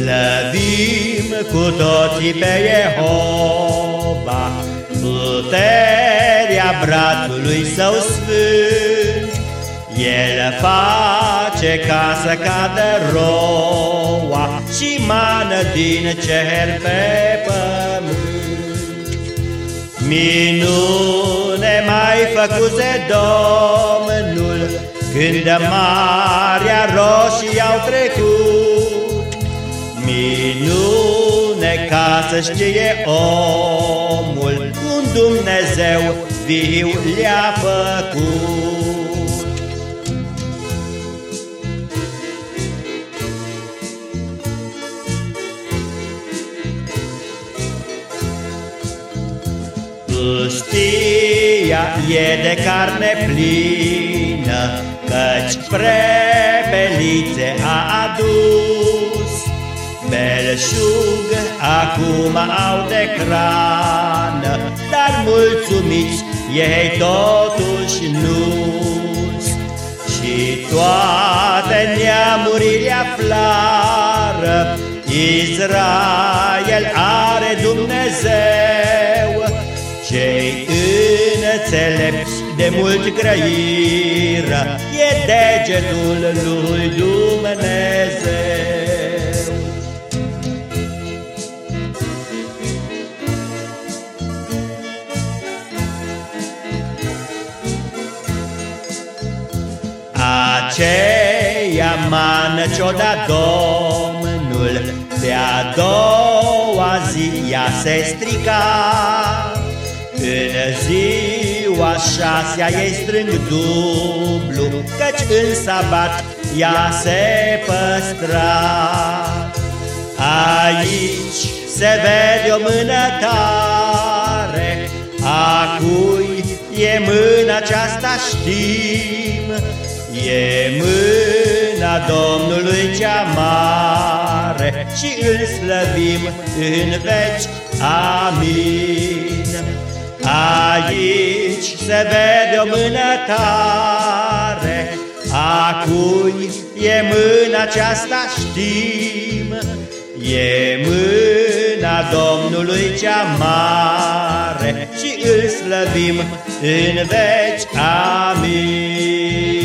Slăvim cu toții pe Jehova, Puterea brațului său sfânt. El face ca să cadă roa Și mană din cer pe pământ. Minune mai făcuse Domnul Când Marea Roșie au trecut să știe omul Un Dumnezeu viu le-a făcut. Pustia e de carne plină, Căci prepelițe Belșug acum au de crană, Dar mulțumiți ei totuși nu Și toate neamurile aflară, Israel are Dumnezeu, cei înțelepți de mult grăiră, E degetul lui Dumnezeu. Aceea mană ce-o da Domnul, De-a doua zi ea se strica, în ziua șasea ei strâng dublu, Căci în sabat ea se păstra. Aici se vede o mână tare, A cui e mâna aceasta știm, E mâna Domnului cea mare Și îl slăvim în veci. Amin. Aici se vede o mână tare, A cui e mâna aceasta știm, E mâna Domnului cea mare Și îl slăvim în veci. Amin.